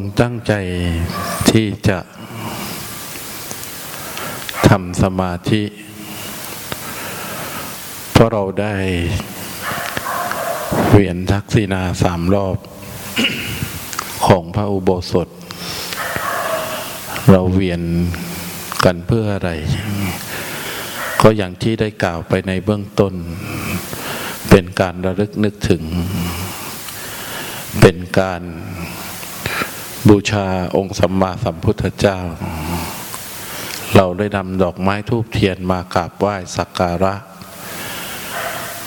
งตั้งใจที่จะทำสมาธิ เพราะเราได้เวียนทักษิณาสามรอบของพระอุโบสถ เราเวียนกันเพื่ออะไร ก็อย่างที่ได้กล่าวไปในเบื้องต้น เป็นการระลึกนึกถึง เป็นการ บูชาองค์สัมมาสัมพุทธเจ้า เราได้นำดอกไม้ทูบเทียนมากราบไหว้สักการะ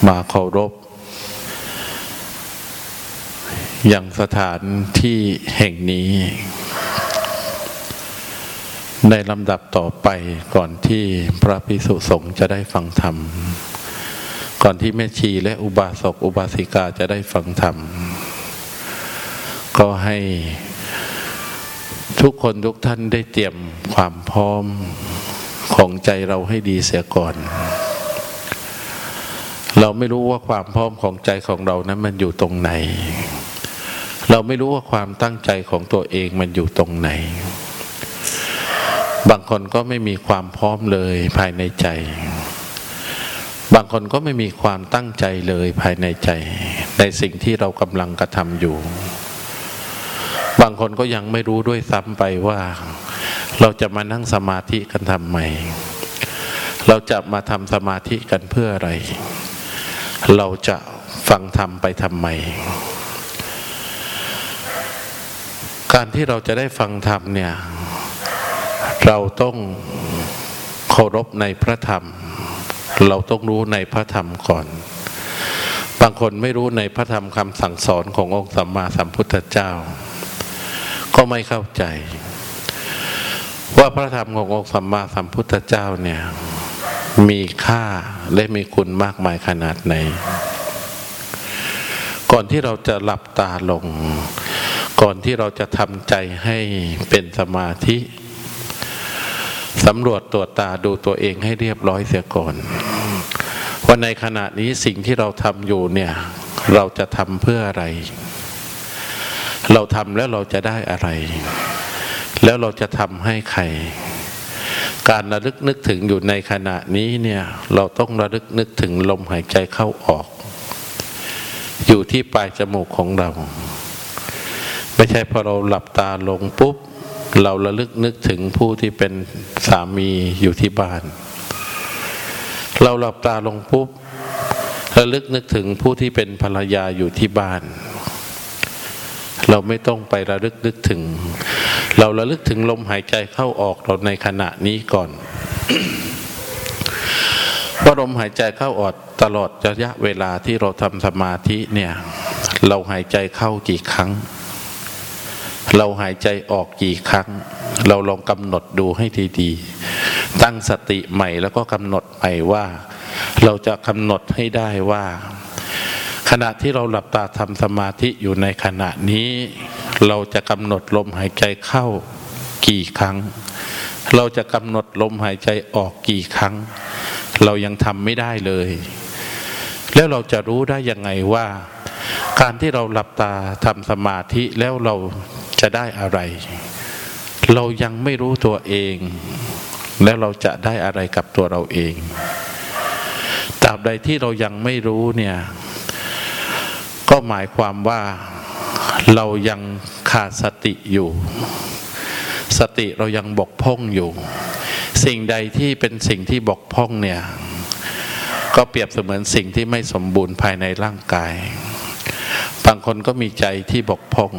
มาเคารพ อย่างสถานที่แห่งนี้ ในลำดับต่อไปก่อนที่พระพิสุสงฆ์จะได้ฟังธรรม ก่อนที่แม่ชีและอุบาสกอุบาสิกาจะได้ฟังธรรม ก็ให้ ทุกคนทุกท่านได้เตรียมความพร้อมของใจเราให้ดีเสียก่อน เราไม่รู้ว่าความพร้อมของใจของเรานั้นมันอยู่ตรงไหน เราไม่รู้ว่าความตั้งใจของตัวเองมันอยู่ตรงไหน บางคนก็ไม่มีความพร้อมเลยภายในใจ บางคนก็ไม่มีความตั้งใจเลยภายในใจ ในสิ่งที่เรากำลังกระทำอยู่างคนก็ยังไม่รู้ด้วยซ้ำไปว่า เราจะมานั่งสมาธิกันทำไม เราจะมาทำสมาธิกันเพื่ออะไร เราจะฟังธรรมไปทำไม การที่เราจะได้ฟังธรรมเนี่ย เราต้องเคารพในพระธรรม เราต้องรู้ในพระธรรมก่อนบางคนไม่รู้ในพระธรรมคำสั่งสอนขององค์สัมมาสัมพุทธเจ้า ก็ไม่เข้าใจ ว่าพระธรรมขององค์สัมมาสัมพุทธเจ้าเนี่ย มีค่าและมีคุณมากมายขนาดไหน ก่อนที่เราจะหลับตาลง ก่อนที่เราจะทำใจให้เป็นสมาธิสำรวจตัวตาดูตัวเองให้เรียบร้อยเสียก่อนว่าในขณะนี้สิ่งที่เราทำอยู่เนี่ย เราจะทำเพื่ออะไร เราทำแล้วเราจะได้อะไร แล้วเราจะทำให้ใคร การระลึกนึกถึงอยู่ในขณะนี้เนี่ย เราต้องระลึกนึกถึงลมหายใจเข้าออก อยู่ที่ปลายจมูกของเรา ไม่ใช่พอเราหลับตาลงปุ๊บ เราระลึกนึกถึงผู้ที่เป็นสามีอยู่ที่บ้าน เราหลับตาลงปุ๊บระลึกนึกถึงผู้ที่เป็นภรรยาอยู่ที่บ้าน เราไม่ต้องไประลึกนึกถึง เราระลึกถึงลมหายใจเข้าออกเราในขณะนี้ก่อนว่าลมหายใจเข้าออกตลอดระยะเวลาที่เราทำสมาธิเนี่ย เราหายใจเข้ากี่ครั้ง เราหายใจออกกี่ครั้ง เราลองกำหนดดูให้ดีๆตั้งสติใหม่แล้วก็กำหนดใหม่ว่า เราจะกำหนดให้ได้ว่า ขณะที่เราหลับตาทำสมาธิอยู่ในขณะนี้ เราจะกำหนดลมหายใจเข้ากี่ครั้ง เราจะกำหนดลมหายใจออกกี่ครั้ง เรายังทำไม่ได้เลย แล้วเราจะรู้ได้ยังไงว่า การที่เราหลับตาทำสมาธิแล้วเราจะได้อะไร เรายังไม่รู้ตัวเอง แล้วเราจะได้อะไรกับตัวเราเองตราบใดที่เรายังไม่รู้เนี่ย ก็หมายความว่าเรายังขาดสติอยู่ สติเรายังบกพร่องอยู่ สิ่งใดที่เป็นสิ่งที่บกพร่องเนี่ย ก็เปรียบเสมือนสิ่งที่ไม่สมบูรณ์ภายในร่างกาย บางคนก็มีใจที่บกพร่อง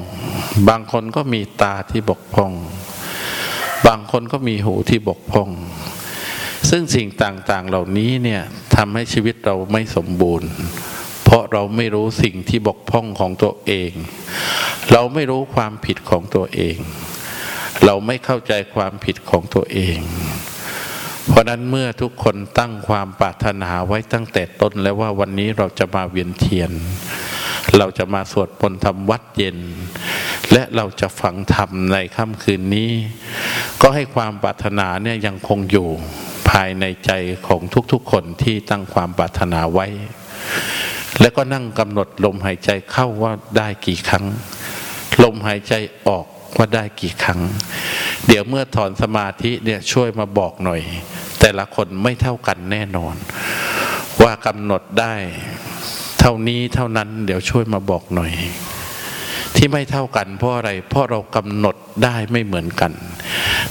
บางคนก็มีตาที่บกพร่อง บางคนก็มีหูที่บกพร่อง ซึ่งสิ่งต่างๆเหล่านี้เนี่ยทำให้ชีวิตเราไม่สมบูรณ์ เพราะเราไม่รู้สิ่งที่บกพร่องของตัวเอง เราไม่รู้ความผิดของตัวเอง เราไม่เข้าใจความผิดของตัวเอง เพราะนั้นเมื่อทุกคนตั้งความปรารถนาไว้ตั้งแต่ต้นแล้วว่าวันนี้เราจะมาเวียนเทียน เราจะมาสวดปนธรรมวัดเย็น และเราจะฝังธรรมในค่ำคืนนี้ ก็ให้ความปรารถนาเนี่ยยังคงอยู่ภายในใจของทุกๆคนที่ตั้งความปรารถนาไว้ แล้วก็นั่งกำหนดลมหายใจเข้าว่าได้กี่ครั้ง ลมหายใจออกว่าได้กี่ครั้ง เดี๋ยวเมื่อถอนสมาธิเนี่ยช่วยมาบอกหน่อย แต่ละคนไม่เท่ากันแน่นอน ว่ากำหนดได้ เท่านี้เท่านั้น เดี๋ยวช่วยมาบอกหน่อย ที่ไม่เท่ากันเพราะอะไร เพราะเรากำหนดได้ไม่เหมือนกัน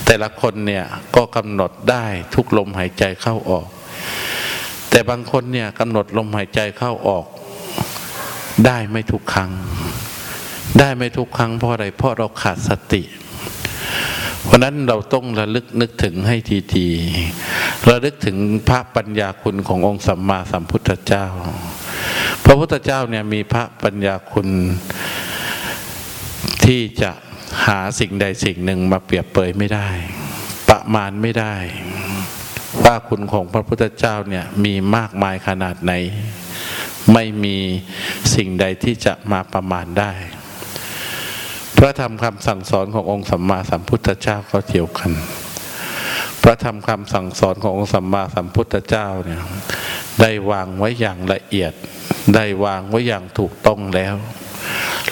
แต่ละคนเนี่ยก็กำหนดได้ทุกลมหายใจเข้าออก แต่บางคนเนี่ยกำหนดลมหายใจเข้าออก ได้ไม่ทุกครั้ง ได้ไม่ทุกครั้งเพราะอะไร เพราะเราขาดสติ เพราะนั้นเราต้องระลึกนึกถึงให้ทีๆระลึกถึงพระปัญญาคุณขององค์สัมมาสัมพุทธเจ้า พระพุทธเจ้าเนี่ยมีพระปัญญาคุณที่จะหาสิ่งใดสิ่งหนึ่งมาเปรียบเปยไม่ได้ ประมาณไม่ได้ ว่าคุณของพระพุทธเจ้าเนี่ยมีมากมายขนาดไหน ไม่มีสิ่งใดที่จะมาประมาณได้ พระธรรมคำสั่งสอนขององค์สัมมาสัมพุทธเจ้าก็เกี่ยวกัน พระธรรมคำสั่งสอนขององค์สัมมาสัมพุทธเจ้าเนี่ยได้วางไว้อย่างละเอียด ได้วางไว้อย่างถูกต้องแล้ว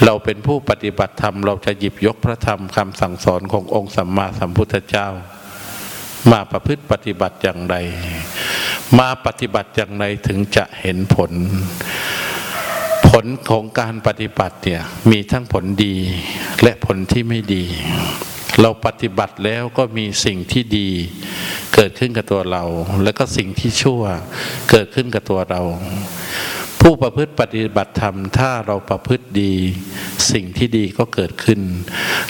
เราเป็นผู้ปฏิบัติธรรมเราจะหยิบยกพระธรรมคำสั่งสอนขององค์สัมมาสัมพุทธเจ้า มาประพฤติปฏิบัติอย่างไร มาปฏิบัติอย่างไรถึงจะเห็นผล ผลของการปฏิบัติเนี่ยมีทั้งผลดีและผลที่ไม่ดี เราปฏิบัติแล้วก็มีสิ่งที่ดี เกิดขึ้นกับตัวเรา แล้วก็สิ่งที่ชั่วเกิดขึ้นกับตัวเรา ผู้ประพฤติปฏิบัติธรรม ถ้าเราประพฤติดี สิ่งที่ดีก็เกิดขึ้น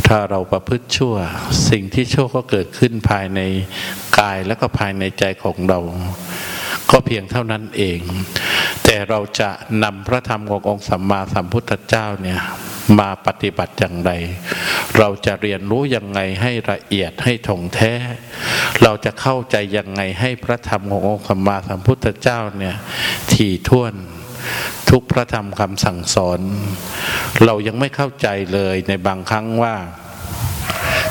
ถ้าเราประพฤติชั่ว สิ่งที่ชั่วก็เกิดขึ้นภายในกายและก็ภายในใจของเรา พียงเท่านั้นเอง แต่เราจะนำพระธรรมขององค์สัมมาสัมพุทธเจ้าเนี่ยมาปฏิบัติอย่างไร เราจะเรียนรู้ยังไงให้ละเอียดให้ถ่องแท้ เราจะเข้าใจยังไงให้พระธรรมขององค์สัมมาสัมพุทธเจ้าเนี่ยถี่ถ้วนทุกพระธรรมคำสั่งสอน เรายังไม่เข้าใจเลยในบางครั้งว่า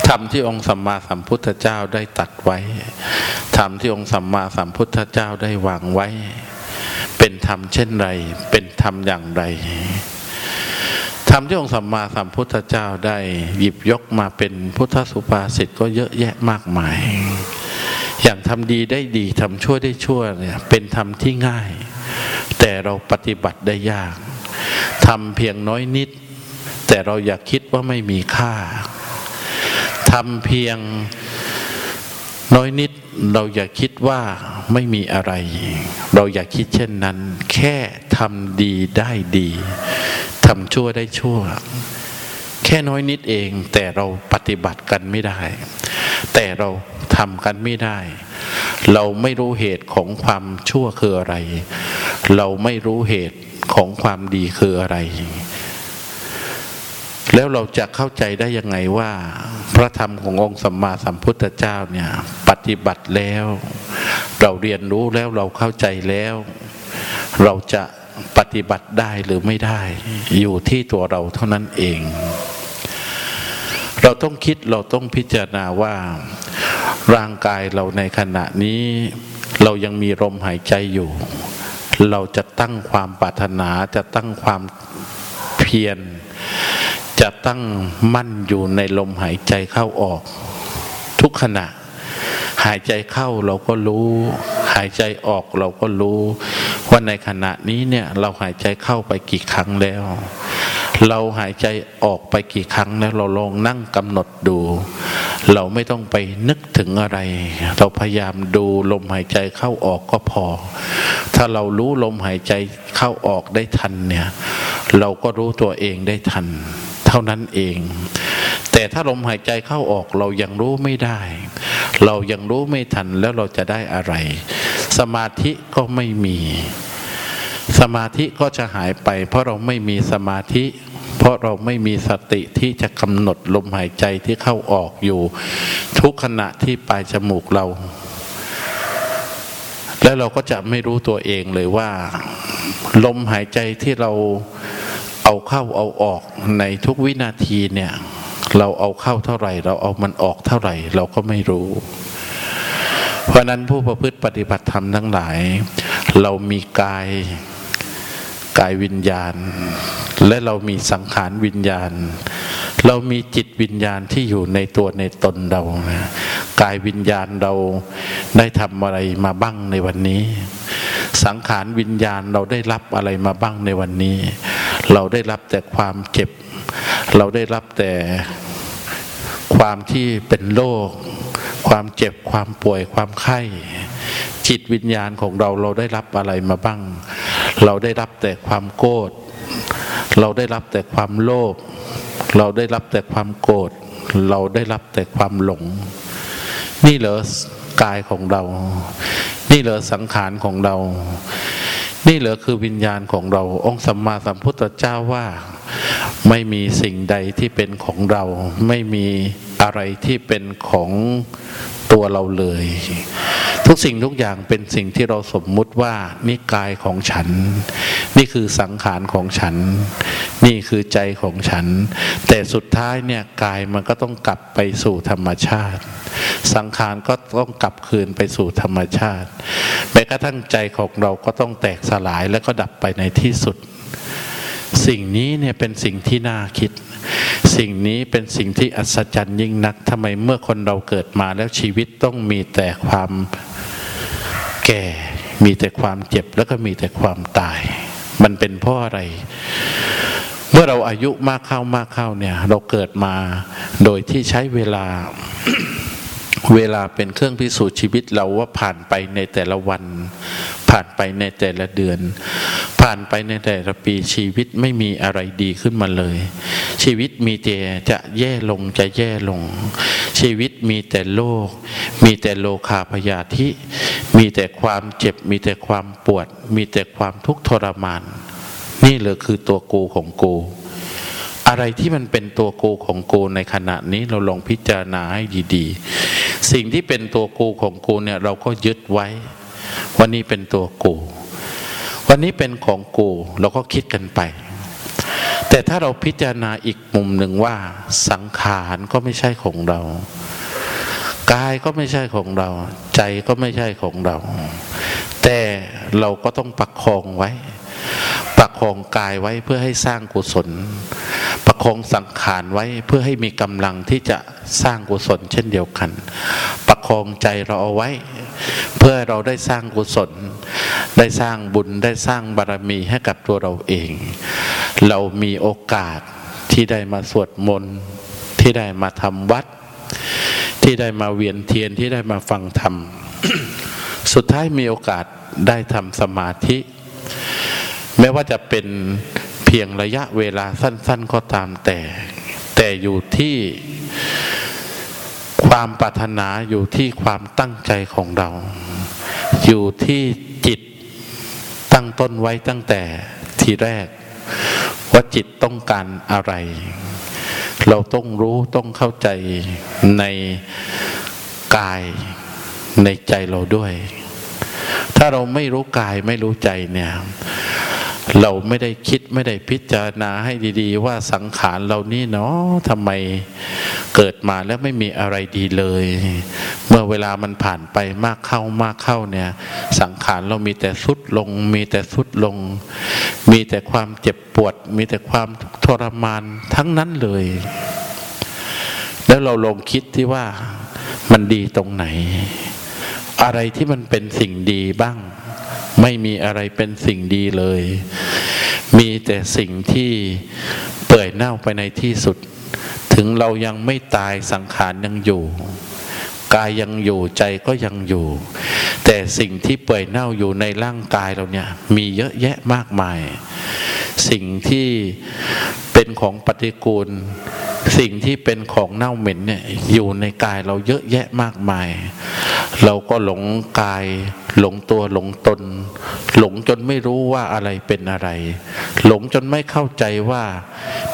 ธรรมที่องค์สัมมาสัมพุทธเจ้าได้ตัดไว้ธรรมที่องค์สัมมาสัมพุทธเจ้าได้วางไว้ เป็นธรรมเช่นไร เป็นธรรมอย่างไรธรรมที่องค์สัมมาสัมพุทธเจ้าได้หยิบยกมาเป็นพุทธสุภาษิตก็เยอะแยะมากมาย อย่างทำดีได้ดีทำชั่วได้ชั่วเนี่ยเป็นธรรมที่ง่าย แต่เราปฏิบัติได้ยากทำเพียงน้อยนิด แต่เราอยากคิดว่าไม่มีค่า ทำเพียงน้อยนิดเราอย่าคิดว่าไม่มีอะไร เราอย่าคิดเช่นนั้น แค่ทำดีได้ดีทำชั่วได้ชั่ว แค่น้อยนิดเอง แต่เราปฏิบัติกันไม่ได้ แต่เราทำกันไม่ได้ เราไม่รู้เหตุของความชั่วคืออะไร เราไม่รู้เหตุของความดีคืออะไร แล้วเราจะเข้าใจได้ยังไงว่า พระธรรมขององค์สัมมาสัมพุทธเจ้าเนี่ย ปฏิบัติแล้ว เราเรียนรู้แล้วเราเข้าใจแล้ว เราจะปฏิบัติได้หรือไม่ได้ อยู่ที่ตัวเราเท่านั้นเอง เราต้องคิดเราต้องพิจารณาว่า ร่างกายเราในขณะนี้ เรายังมีลมหายใจอยู่ เราจะตั้งความปรารถนาจะตั้งความเพียร จะตั้งมั่นอยู่ในลมหายใจเข้าออก ทุกขณะ หายใจเข้าเราก็รู้ หายใจออกเราก็รู้ ว่าในขณะนี้เนี่ยเราหายใจเข้าไปกี่ครั้งแล้ว เราหายใจออกไปกี่ครั้งแล้วเราลองนั่งกำหนดดู เราไม่ต้องไปนึกถึงอะไร เราพยายามดูลมหายใจเข้าออกก็พอ ถ้าเรารู้ลมหายใจเข้าออกได้ทันเนี่ยเราก็รู้ตัวเองได้ทัน ท่านั้นเอง แต่ถ้าลมหายใจเข้าออกเรายังรู้ไม่ได้ เรายังรู้ไม่ทันแล้วเราจะได้อะไร สมาธิก็ไม่มี สมาธิก็จะหายไป เพราะเราไม่มีสมาธิเพราะเราไม่มีสติที่จะกำหนดลมหายใจที่เข้าออกอยู่ ทุกขณะที่ปลายจมูกเรา แล้วเราก็จะไม่รู้ตัวเองเลยว่า ลมหายใจที่เรา เอาเข้าเอาออกในทุกวินาทีเนี่ยเราเอาเข้าเท่าไหร่ เราเอามันออกเท่าไหร่ เราก็ไม่รู้ เพราะนั้นผู้ประพฤติปฏิบัติธรรมทั้งหลาย เรามีกายกายวิญญาณ และเรามีสังขารวิญญาณ เรามีจิตวิญญาณที่อยู่ในตัวในตนเรานะกายวิญญาณเราได้ทำอะไรมาบ้างในวันนี้ สังขารวิญญาณเราได้รับอะไรมาบ้างในวันนี้ เราได้รับแต่ความเจ็บ เราได้รับแต่ความที่เป็นโรคความเจ็บความป่วยความไข้ จิตวิญญาณของเราเราได้รับอะไรมาบ้าง เราได้รับแต่ความโกรธเราได้รับแต่ความโลภเราได้รับแต่ความโกรธเราได้รับแต่ความหลง นี่เหรอกายของเรา นี่เหรอสังขารของเรา นี่เหลือคือวิญญาณของเรา องค์สัมมาสัมพุทธเจ้าว่า ไม่มีสิ่งใดที่เป็นของเรา ไม่มีอะไรที่เป็นของตัวเราเลย ทุกสิ่งทุกอย่างเป็นสิ่งที่เราสมมุติว่านี่กายของฉัน นี่คือสังขารของฉัน นี่คือใจของฉัน แต่สุดท้ายเนี่ยกายมันก็ต้องกลับไปสู่ธรรมชาติ สังขารก็ต้องกลับคืนไปสู่ธรรมชาติแม้กระทั่งใจของเราก็ต้องแตกสลายแล้วก็ดับไปในที่สุด สิ่งนี้เนี่ยเป็นสิ่งที่น่าคิดสิ่งนี้เป็นสิ่งที่อัศจรรย์ยิ่งนักทำไมเมื่อคนเราเกิดมาแล้วชีวิตต้องมีแต่ความ แก่ มีแต่ความเจ็บแล้วก็มีแต่ความตาย มันเป็นเพราะอะไร เมื่อเราอายุมากเข้ามากเข้าเนี่ย เราเกิดมาโดยที่ใช้เวลาเวลาเป็นเครื่องพิสูจน์ชีวิตเราว่าผ่านไปในแต่ละวัน ผ่านไปในแต่ละเดือน ผ่านไปในแต่ละปีชีวิตไม่มีอะไรดีขึ้นมาเลย ชีวิตมีแต่จะแย่ลงจะแย่ลง ชีวิต มีแต่โลก มีแต่โลคาพยาธิ มีแต่ความเจ็บ มีแต่ความปวด มีแต่ความทุกข์ทรมาน นี่เลยคือตัวกูของกู อะไรที่มันเป็นตัวกูของกูในขณะนี้เราลองพิจารณาให้ดีๆ สิ่งที่เป็นตัวกูของกูเนี่ยเราก็ยึดไว้วันนี้เป็นตัวกู วันนี้เป็นของกูเราก็คิดกันไปแต่ถ้าเราพิจารณาอีกมุมหนึ่งว่าสังขารก็ไม่ใช่ของเรา กายก็ไม่ใช่ของเรา ใจก็ไม่ใช่ของเรา แต่เราก็ต้องประคองไว้ ประคองกายไว้เพื่อให้สร้างกุศล ประคองสังขารไว้เพื่อให้มีกำลังที่จะสร้างกุศลเช่นเดียวกัน ประคองใจเราเอาไว้ เพื่อเราได้สร้างกุศล ได้สร้างบุญได้สร้างบารมีให้กับตัวเราเอง เรามีโอกาสที่ได้มาสวดมนต์ที่ได้มาทำวัด ที่ได้มาเวียนเทียนที่ได้มาฟังธรรม สุดท้ายมีโอกาสได้ทำสมาธิ แม้ว่าจะเป็นเพียงระยะเวลาสั้น ๆ ก็ตามแต่ แต่อยู่ที่ความปรารถนาอยู่ที่ความตั้งใจของเรา อยู่ที่จิตตั้งต้นไว้ตั้งแต่ทีแรก ว่าจิตต้องการอะไร เราต้องรู้ต้องเข้าใจในกายในใจเราด้วย ถ้าเราไม่รู้กายไม่รู้ใจเนี่ย เราไม่ได้คิดไม่ได้พิจารณาให้ดี ๆ ว่าสังขารเรานี่เนาะทำไมเกิดมาแล้วไม่มีอะไรดีเลย เมื่อเวลามันผ่านไปมากเข้ามากเข้าเนี่ย สังขารเรามีแต่สุดลง มีแต่สุดลง มีแต่ความเจ็บปวด มีแต่ความทรมานทั้งนั้นเลย แล้วเราลองคิดที่ว่ามันดีตรงไหน อะไรที่มันเป็นสิ่งดีบ้าง ไม่มีอะไรเป็นสิ่งดีเลย มีแต่สิ่งที่เปื่อยเน่าไปในที่สุด ถึงเรายังไม่ตายสังขารยังอยู่กายยังอยู่ใจก็ยังอยู่ แต่สิ่งที่เปื่อยเน่าอยู่ในร่างกายเราเนี่ยมีเยอะแยะมากมาย สิ่งที่เป็นของปฏิกูล สิ่งที่เป็นของเน่าเหม็นเนี่ยอยู่ในกายเราเยอะแยะมากมาย เราก็หลงกาย หลงตัวหลงตน หลงจนไม่รู้ว่าอะไรเป็นอะไร หลงจนไม่เข้าใจว่า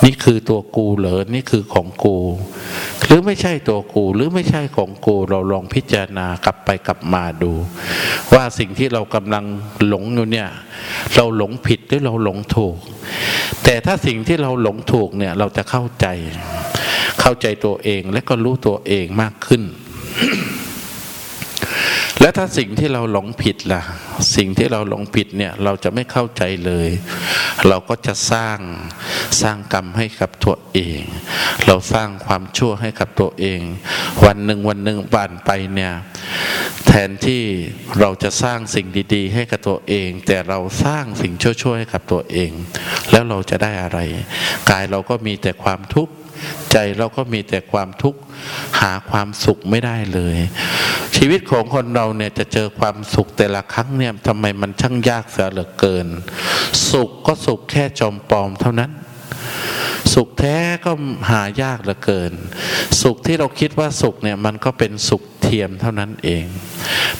นี่คือตัวกูเหรอนี่คือของกู หรือไม่ใช่ตัวกู หรือไม่ใช่ของกู เราลองพิจารณากลับไปกลับมาดู ว่าสิ่งที่เรากำลังหลงอยู่เนี่ย เราหลงผิดหรือเราหลงถูก แต่ถ้าสิ่งที่เราหลงถูกเนี่ยเราจะเข้าใจ เข้าใจตัวเองและก็รู้ตัวเองมากขึ้น และถ้าสิ่งที่เราหลงผิดล่ะ สิ่งที่เราหลงผิดเนี่ยเราจะไม่เข้าใจเลย เราก็จะสร้างสร้างกรรมให้กับตัวเอง เราสร้างความชั่วให้กับตัวเอง วันหนึ่งวันหนึ่งผ่านไปเนี่ยแทนที่เราจะสร้างสิ่งดีๆ ให้กับตัวเอง แต่เราสร้างสิ่งชั่วๆให้กับตัวเอง แล้วเราจะได้อะไร กายเราก็มีแต่ความทุกข์ ใจเราก็มีแต่ความทุกข์หาความสุขไม่ได้เลย ชีวิตของคนเราเนี่ยจะเจอความสุขแต่ละครั้งเนี่ยทำไมมันช่างยากเสียเหลือเกิน สุขก็สุขแค่จอมปลอมเท่านั้น สุขแท้ก็หายากเหลือเกิน สุขที่เราคิดว่าสุขเนี่ยมันก็เป็นสุขเทียมเท่านั้นเอง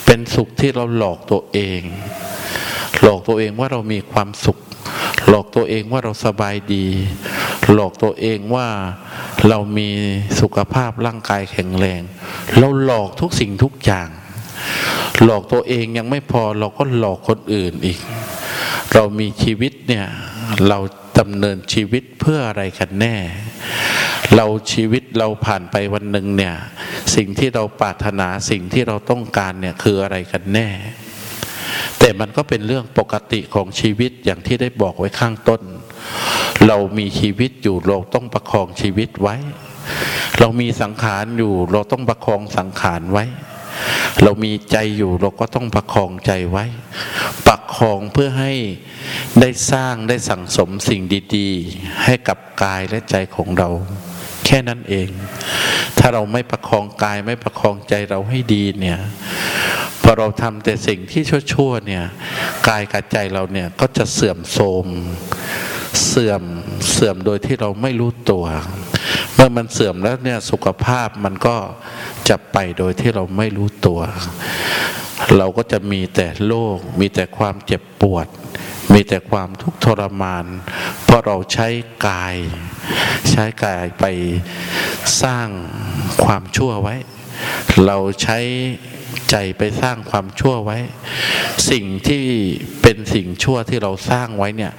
เป็นสุขที่เราหลอกตัวเอง หลอกตัวเองว่าเรามีความสุข หลอกตัวเองว่าเราสบายดี หลอกตัวเองว่าเรามีสุขภาพร่างกายแข็งแรง เราหลอกทุกสิ่งทุกอย่าง หลอกตัวเองยังไม่พอเราก็หลอกคนอื่นอีก เรามีชีวิตเนี่ยเราดำเนินชีวิตเพื่ออะไรกันแน่ เราชีวิตเราผ่านไปวันหนึ่งเนี่ยสิ่งที่เราปรารถนาสิ่งที่เราต้องการเนี่ยคืออะไรกันแน่ แต่มันก็เป็นเรื่องปกติของชีวิตอย่างที่ได้บอกไว้ข้างต้น เรามีชีวิตอยู่เราต้องประคองชีวิตไว้ เรามีสังขารอยู่ เราต้องประคองสังขารไว้ เรามีใจอยู่เราก็ต้องประคองใจไว้ ประคองเพื่อให้ได้สร้างได้สั่งสมสิ่งดี ๆ ให้กับกายและใจของเรา แค่นั้นเอง ถ้าเราไม่ประคองกายไม่ประคองใจเราให้ดีเนี่ยพอเราทำแต่สิ่งที่ชั่วๆเนี่ยกายกับใจเราเนี่ยก็จะเสื่อมโทรม เสื่อมเสื่อมโดยที่เราไม่รู้ตัว เมื่อมันเสื่อมแล้วเนี่ยสุขภาพมันก็จะไปโดยที่เราไม่รู้ตัว เราก็จะมีแต่โรคมีแต่ความเจ็บปวด มีแต่ความทุกข์ทรมาน เพราะเราใช้กาย ใช้กายไปสร้างความชั่วไว้ เราใช้ ใจไปสร้างความชั่วไว้ สิ่งที่เป็นสิ่งชั่วที่เราสร้างไว้เนี่ย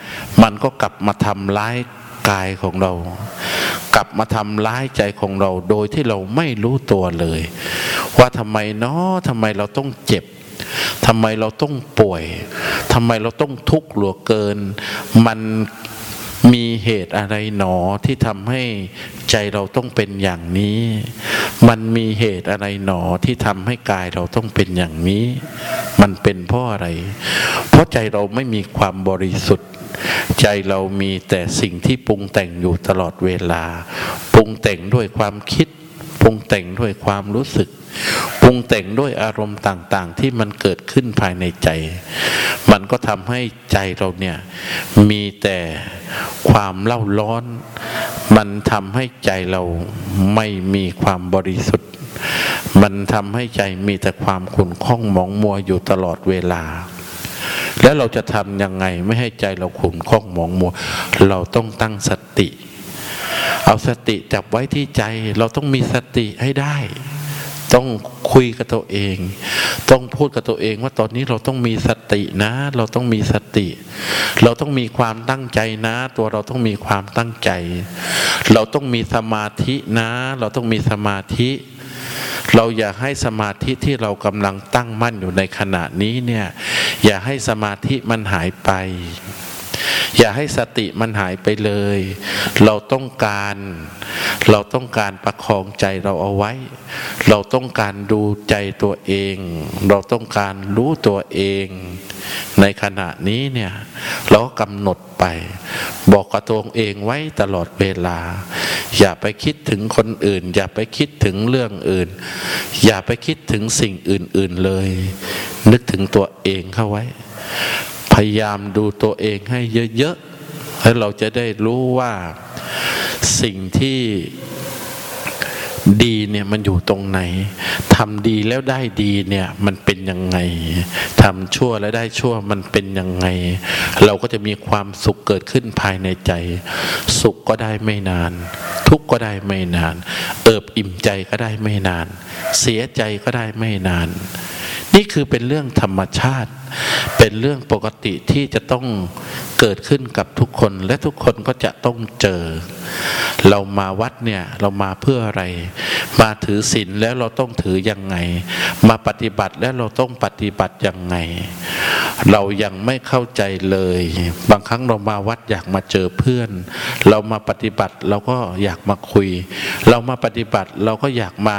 มันก็กลับมาทำร้ายกายของเรา กลับมาทำร้ายใจของเราโดยที่เราไม่รู้ตัวเลย ว่าทำไมเนาะทำไมเราต้องเจ็บทำไมเราต้องป่วยทำไมเราต้องทุกข์หลวเกิน มัน เหตุอะไรหนอที่ทำให้ใจเราต้องเป็นอย่างนี้ มันมีเหตุอะไรหนอที่ทำให้กายเราต้องเป็นอย่างนี้ มันเป็นเพราะอะไร เพราะใจเราไม่มีความบริสุทธิ์ ใจเรามีแต่สิ่งที่ปรุงแต่งอยู่ตลอดเวลา ปรุงแต่งด้วยความคิด ปรุงแต่งด้วยความรู้สึก ปรุงแต่งด้วยอารมณ์ต่างๆ ที่มันเกิดขึ้นภายในใจ มันก็ทำให้ใจเราเนี่ยมีแต่ความเล่าร้อน มันทำให้ใจเราไม่มีความบริสุทธิ์ มันทำให้ใจมีแต่ความขุ่นข้องหมองมัวอยู่ตลอดเวลา แล้วเราจะทำยังไงไม่ให้ใจเราขุ่นข้องหมองมัว เราต้องตั้งสติ เอาสติจับไว้ที่ใจ เราต้องมีสติให้ได้ ต้องคุยกับตัวเอง ต้องพูดกับตัวเองว่าตอนนี้เราต้องมีสตินะ เราต้องมีสติ เราต้องมีความตั้งใจนะ ตัวเราต้องมีความตั้งใจ เราต้องมีสมาธินะ เราต้องมีสมาธิ เราอย่าให้สมาธิที่เรากำลังตั้งมั่นอยู่ในขณะนี้เนี่ย อย่าให้สมาธิมันหายไป อย่าให้สติมันหายไปเลย เราต้องการ เราต้องการประคองใจเราเอาไว้ เราต้องการดูใจตัวเอง เราต้องการรู้ตัวเอง ในขณะนี้เนี่ยเรากำหนดไป บอกกับตัวเองไว้ตลอดเวลา อย่าไปคิดถึงคนอื่น อย่าไปคิดถึงเรื่องอื่น อย่าไปคิดถึงสิ่งอื่นๆเลย นึกถึงตัวเองเข้าไว้ ยายามดูตัวเองให้เยอะๆแล้วเราจะได้รู้ว่าสิ่งที่ดีเนี่ยมันอยู่ตรงไหนทำดีแล้วได้ดีเนี่ยมันเป็นยังไงทำชั่วแล้วได้ชั่วมันเป็นยังไง เราก็จะมีความสุขเกิดขึ้นภายในใจ สุขก็ได้ไม่นาน ทุกข์ก็ได้ไม่นาน เอิบอิ่มใจก็ได้ไม่นาน เสียใจก็ได้ไม่นาน นี่คือเป็นเรื่องธรรมชาติ เป็นเรื่องปกติที่จะต้องเกิดขึ้นกับทุกคนและทุกคนก็จะต้องเจอ เรามาวัดเนี่ยเรามาเพื่ออะไร มาถือศีลแล้วเราต้องถือยังไง มาปฏิบัติแล้วเราต้องปฏิบัติยังไง เรายังไม่เข้าใจเลย บางครั้งเรามาวัดอยากมาเจอเพื่อน เรามาปฏิบัติเราก็อยากมาคุย เรามาปฏิบัติเราก็อยากมา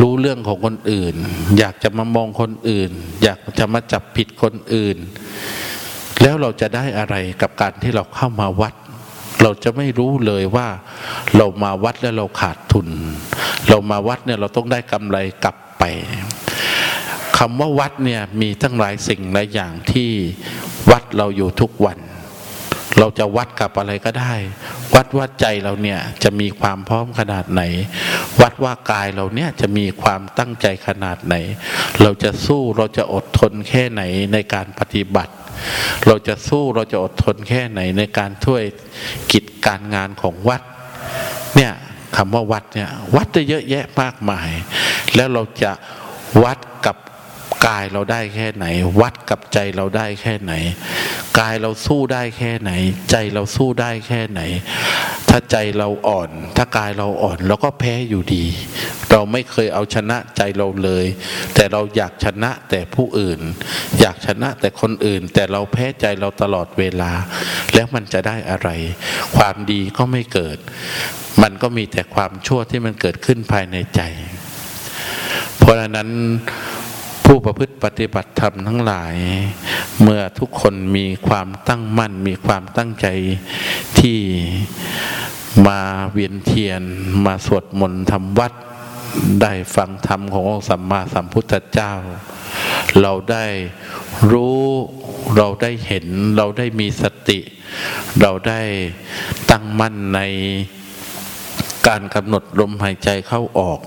รู้เรื่องของคนอื่น อยากจะมามองคนอื่น อยากจะมาจับผิดคนอื่น แล้วเราจะได้อะไรกับการที่เราเข้ามาวัด เราจะไม่รู้เลยว่าเรามาวัดแล้วเราขาดทุน เรามาวัดเนี่ยเราต้องได้กำไรกลับไปคำว่าวัดเนี่ยมีทั้งหลายสิ่งหลายอย่างที่วัดเราอยู่ทุกวัน เราจะวัดกับอะไรก็ได้ วัดว่าใจเราเนี่ยจะมีความพร้อมขนาดไหน วัดว่ากายเราเนี่ยจะมีความตั้งใจขนาดไหน เราจะสู้เราจะอดทนแค่ไหนในการปฏิบัติ เราจะสู้เราจะอดทนแค่ไหนในการช่วยกิจการงานของวัด เนี่ยคำว่าวัดเนี่ยวัดจะเยอะแยะมากมาย แล้วเราจะวัดกับ กายเราได้แค่ไหน วัดกับใจเราได้แค่ไหน กายเราสู้ได้แค่ไหน ใจเราสู้ได้แค่ไหน ถ้าใจเราอ่อน ถ้ากายเราอ่อนเราก็แพ้อยู่ดี เราไม่เคยเอาชนะใจเราเลย แต่เราอยากชนะแต่ผู้อื่น อยากชนะแต่คนอื่น แต่เราแพ้ใจเราตลอดเวลา แล้วมันจะได้อะไร ความดีก็ไม่เกิด มันก็มีแต่ความชั่วที่มันเกิดขึ้นภายในใจ เพราะฉะนั้น ผู้ประพฤติปฏิบัติธรรมทั้งหลาย เมื่อทุกคนมีความตั้งมั่น มีความตั้งใจที่มาเวียนเทียน มาสวดมนต์ทำวัดได้ฟังธรรมขององค์สัมมาสัมพุทธเจ้า เราได้รู้เราได้เห็น เราได้มีสติ เราได้ตั้งมั่นในการกำหนดลมหายใจเข้าออก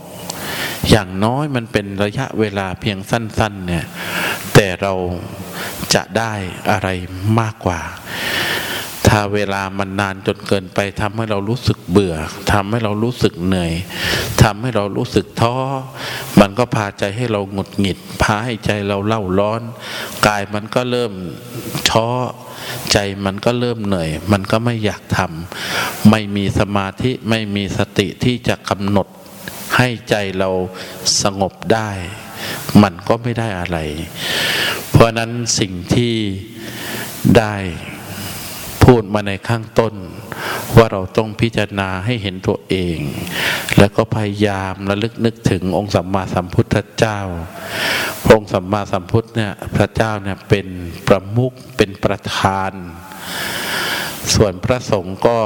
อย่างน้อยมันเป็นระยะเวลาเพียงสั้น ๆ เนี่ย แต่เราจะได้อะไรมากกว่า ถ้าเวลามันนานจนเกินไปทำให้เรารู้สึกเบื่อทำให้เรารู้สึกเหนื่อยทำให้เรารู้สึกท้อ มันก็พาใจให้เราหงุดหงิด พาให้ใจเราเล่าร้อน กายมันก็เริ่มท้อใจมันก็เริ่มเหนื่อย มันก็ไม่อยากทำไม่มีสมาธิไม่มีสติที่จะกำหนด ให้ใจเราสงบได้ มันก็ไม่ได้อะไร เพราะนั้นสิ่งที่ได้พูดมาในข้างต้น ว่าเราต้องพิจารณาให้เห็นตัวเอง แล้วก็พยายามระลึกนึกถึงองค์สัมมาสัมพุทธเจ้า องค์สัมมาสัมพุทธเนี่ยพระเจ้าเนี่ยเป็นประมุขเป็นประธาน ส่วนพระสงฆ์ก็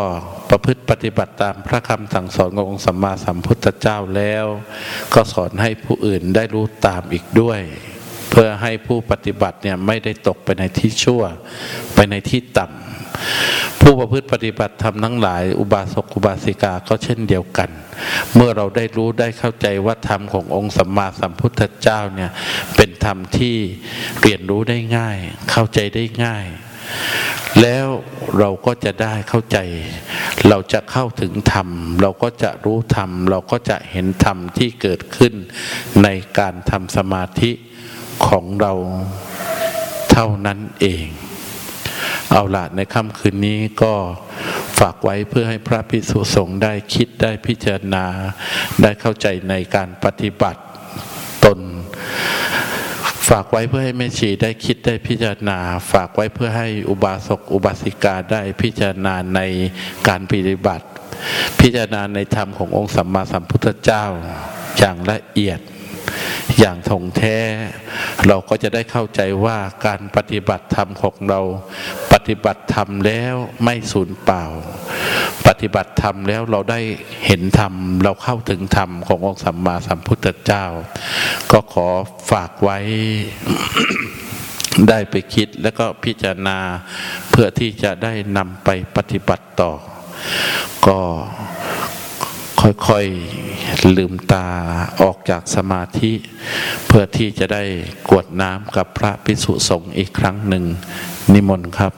ประพฤติปฏิบัติตามพระคำสั่งสอนขององค์สัมมาสัมพุทธเจ้าแล้ว ก็สอนให้ผู้อื่นได้รู้ตามอีกด้วย เพื่อให้ผู้ปฏิบัติเนี่ยไม่ได้ตกไปในที่ชั่ว ไปในที่ต่ำผู้ประพฤติปฏิบัติธรรมทั้งหลาย อุบาสกอุบาสิกาก็เช่นเดียวกัน เมื่อเราได้รู้ได้เข้าใจว่าธรรมขององค์สัมมาสัมพุทธเจ้าเนี่ยเป็นธรรมที่เรียนรู้ได้ง่าย เข้าใจได้ง่าย แล้วเราก็จะได้เข้าใจ เราจะเข้าถึงธรรม เราก็จะรู้ธรรม เราก็จะเห็นธรรมที่เกิดขึ้นในการทำสมาธิของเราเท่านั้นเอง เอาละในค่ำคืนนี้ก็ฝากไว้เพื่อให้พระพิสุสงฆ์ได้คิดได้พิจารณา ได้เข้าใจในการปฏิบัติตน ฝากไว้เพื่อให้แม่ชีได้คิดได้พิจารณา ฝากไว้เพื่อให้อุบาสกอุบาสิกาได้พิจารณาในการปฏิบัติ พิจารณาในธรรมขององค์สัมมาสัมพุทธเจ้าอย่างละเอียดอย่างถ่องแท้ เราก็จะได้เข้าใจว่าการปฏิบัติธรรมของเรา ปฏิบัติธรรมแล้วไม่สูญเปล่า ปฏิบัติธรรมแล้วเราได้เห็นธรรม เราเข้าถึงธรรมขององค์สัมมาสัมพุทธเจ้า ก็ขอฝากไว้ได้ไปคิดแล้วก็พิจารณาเพื่อที่จะได้นำไปปฏิบัติต่อ ก็ค่อยๆลืมตาออกจากสมาธิ เพื่อที่จะได้กวดน้ำกับพระพิสุสงฆ์อีกครั้งหนึ่งนิมนต์ครับ